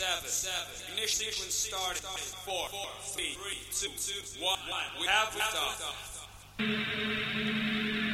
seven, seven. Ignition sequence started. Four, three, two, one. We have liftoff. every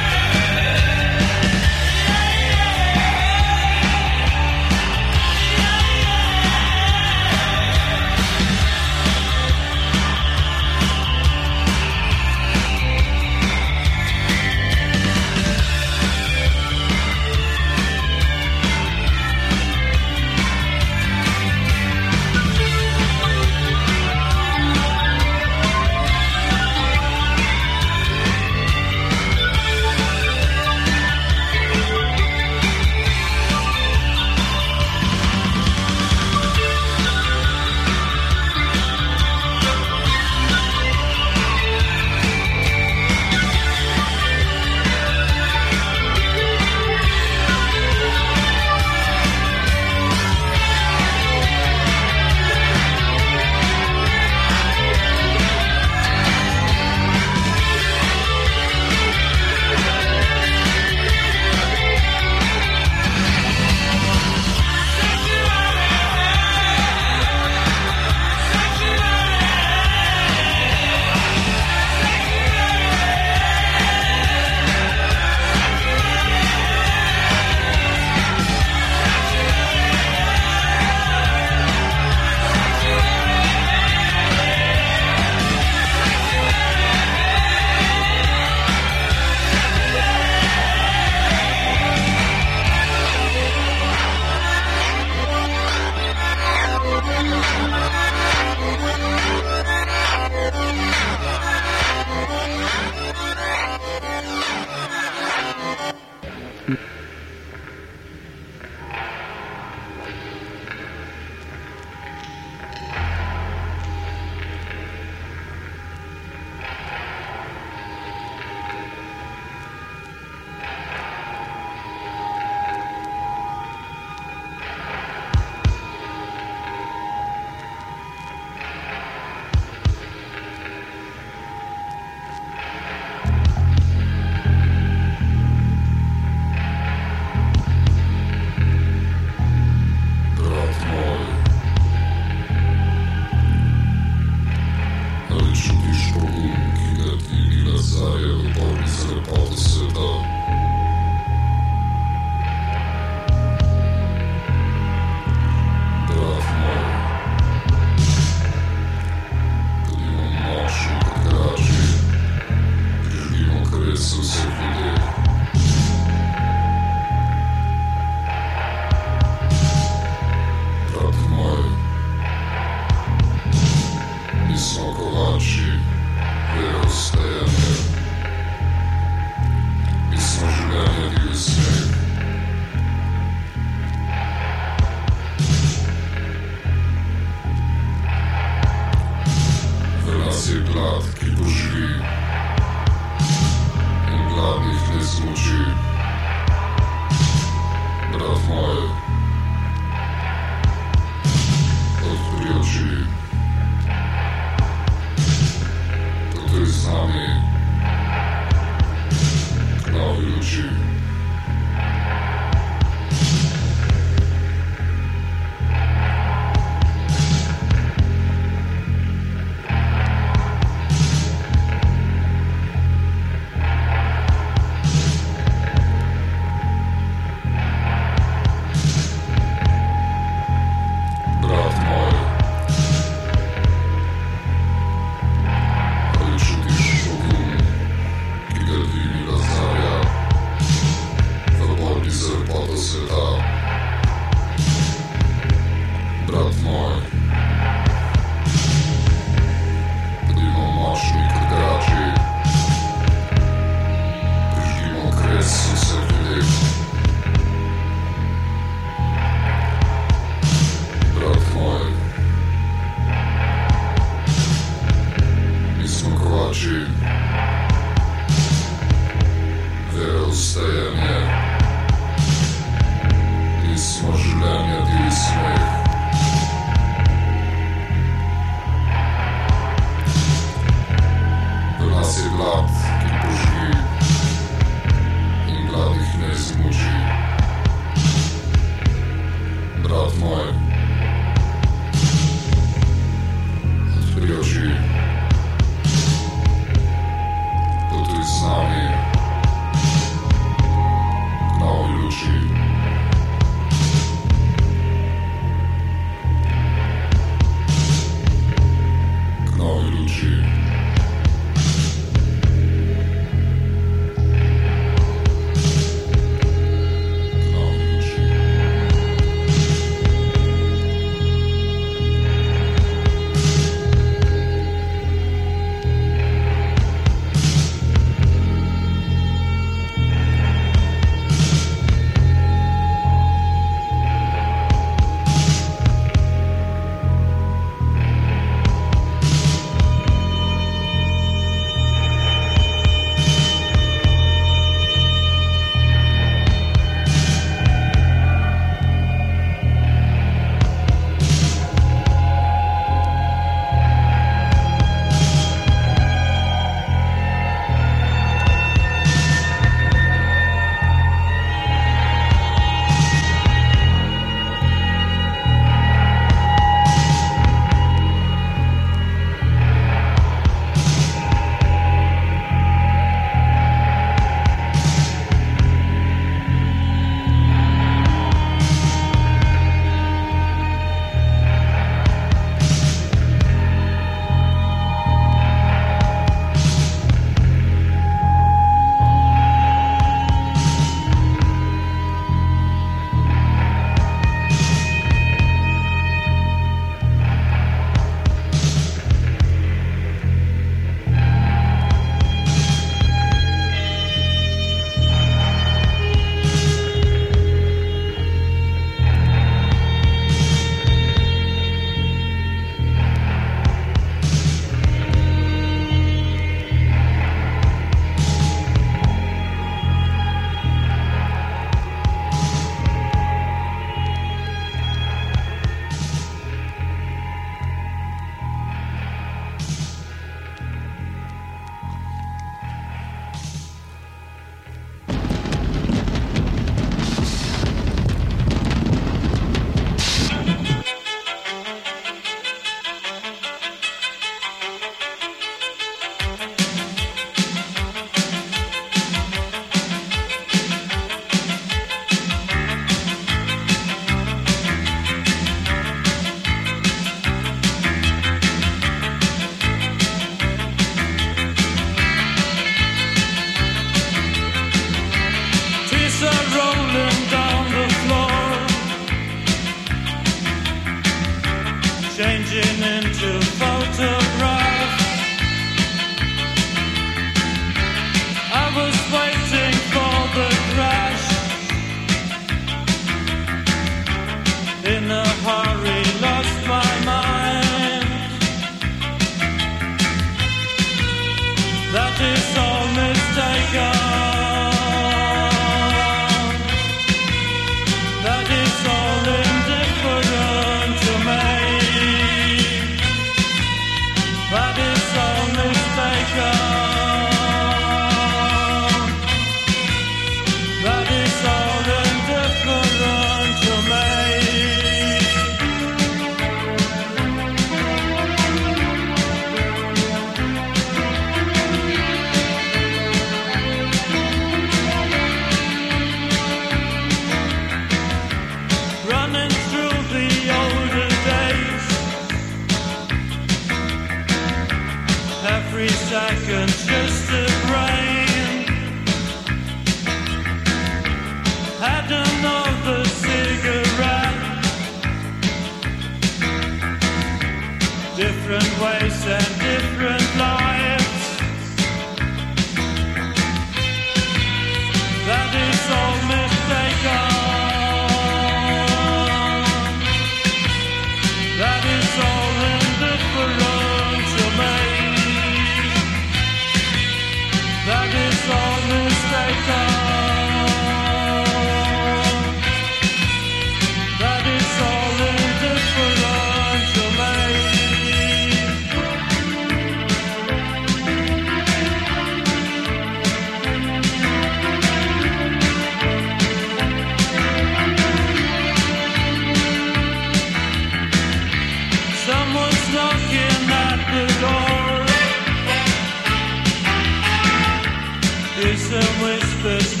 some whispers,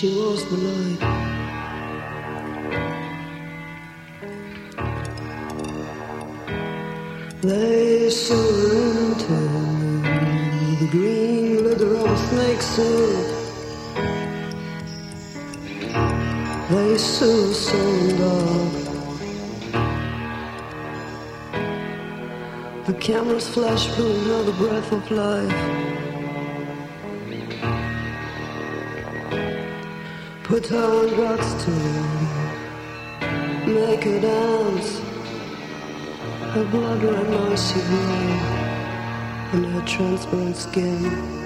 She was the light. They surrender the green leather of a snake silk. They so sold off. The camera's flash blew another breath of life. Put on drugs to make her dance. Her blood mousy glow on her transparent skin.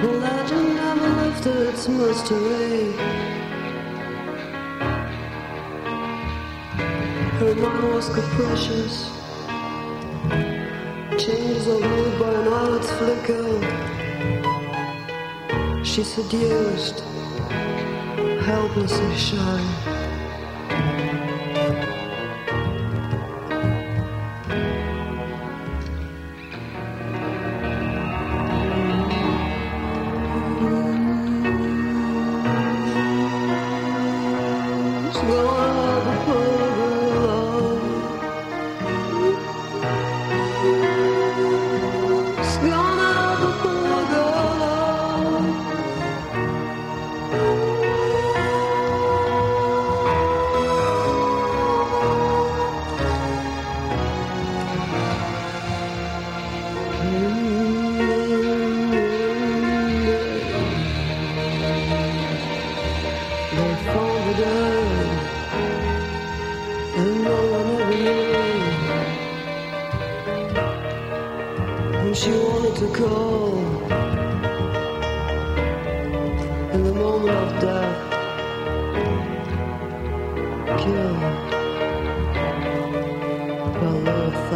The legend never lifted its mystery. Her mind was capricious. Changes of mood by an eyelid's flicker. She seduced, helplessly shy.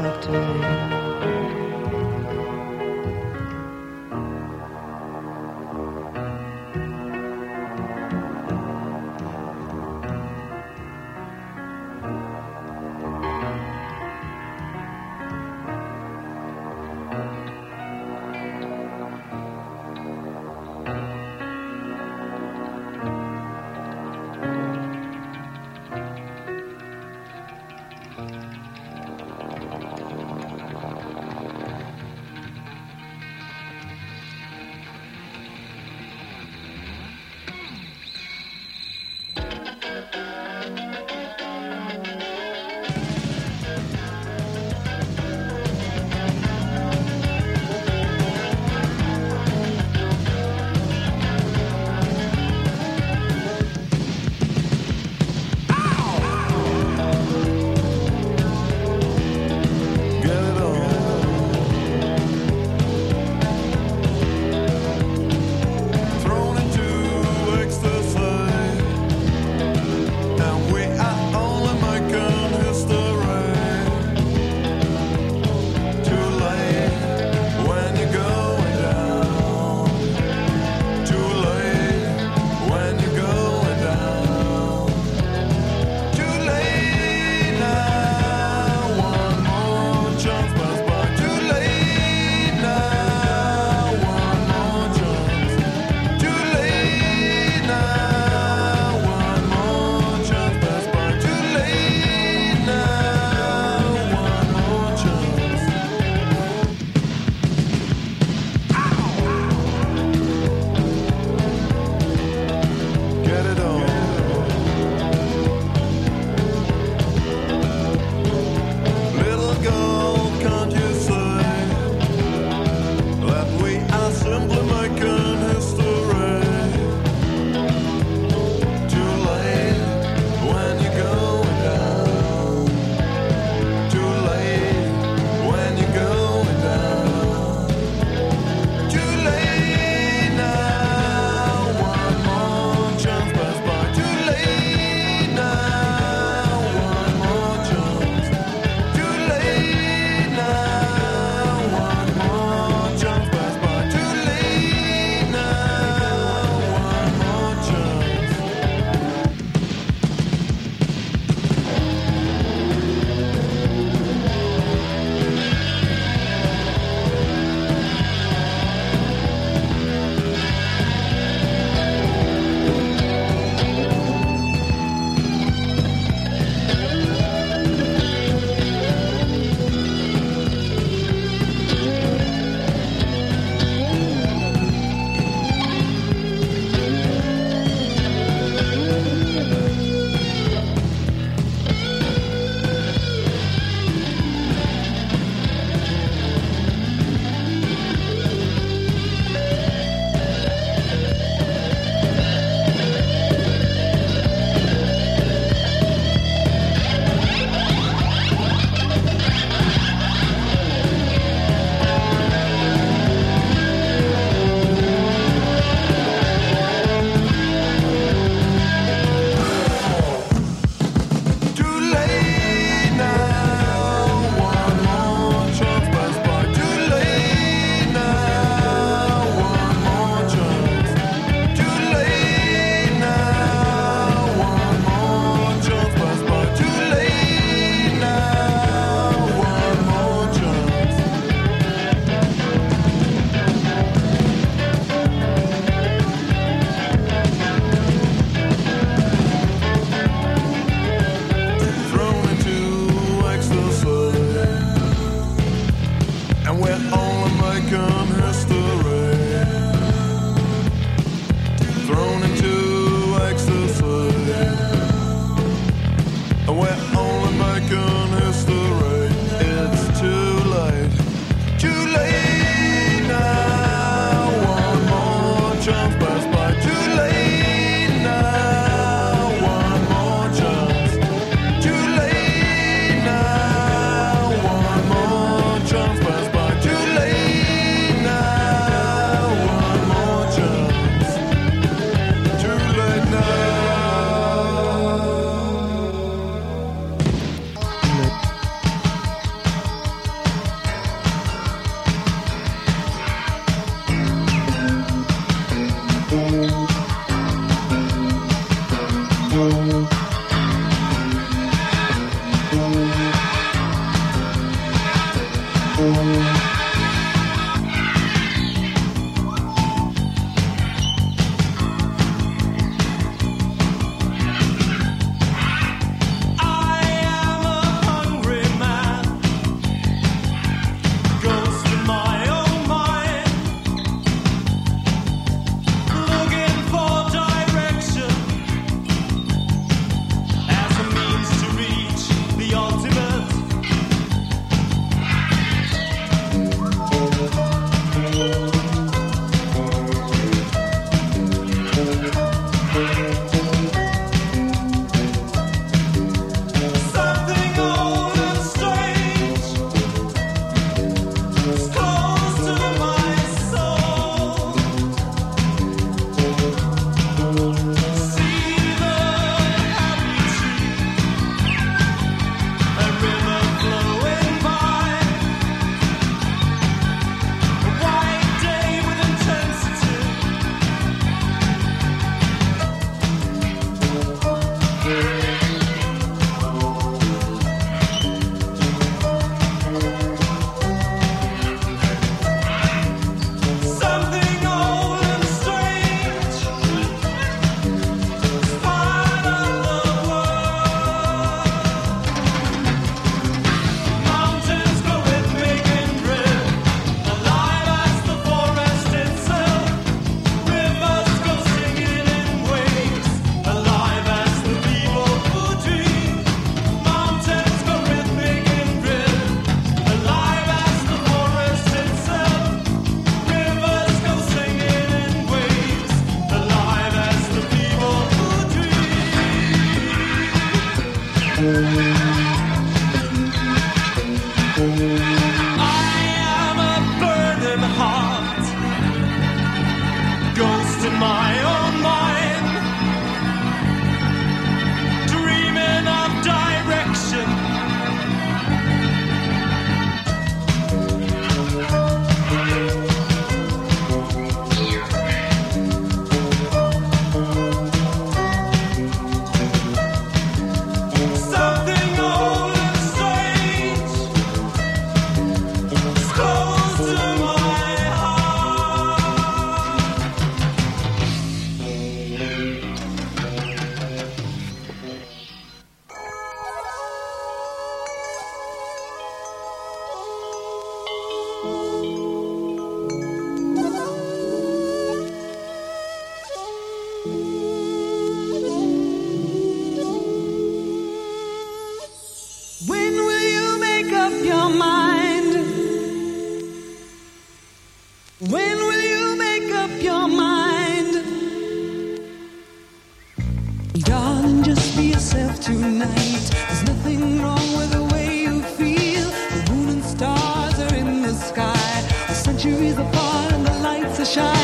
Love and we're all the shine.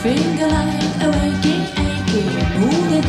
Finger like a waking, aching, move the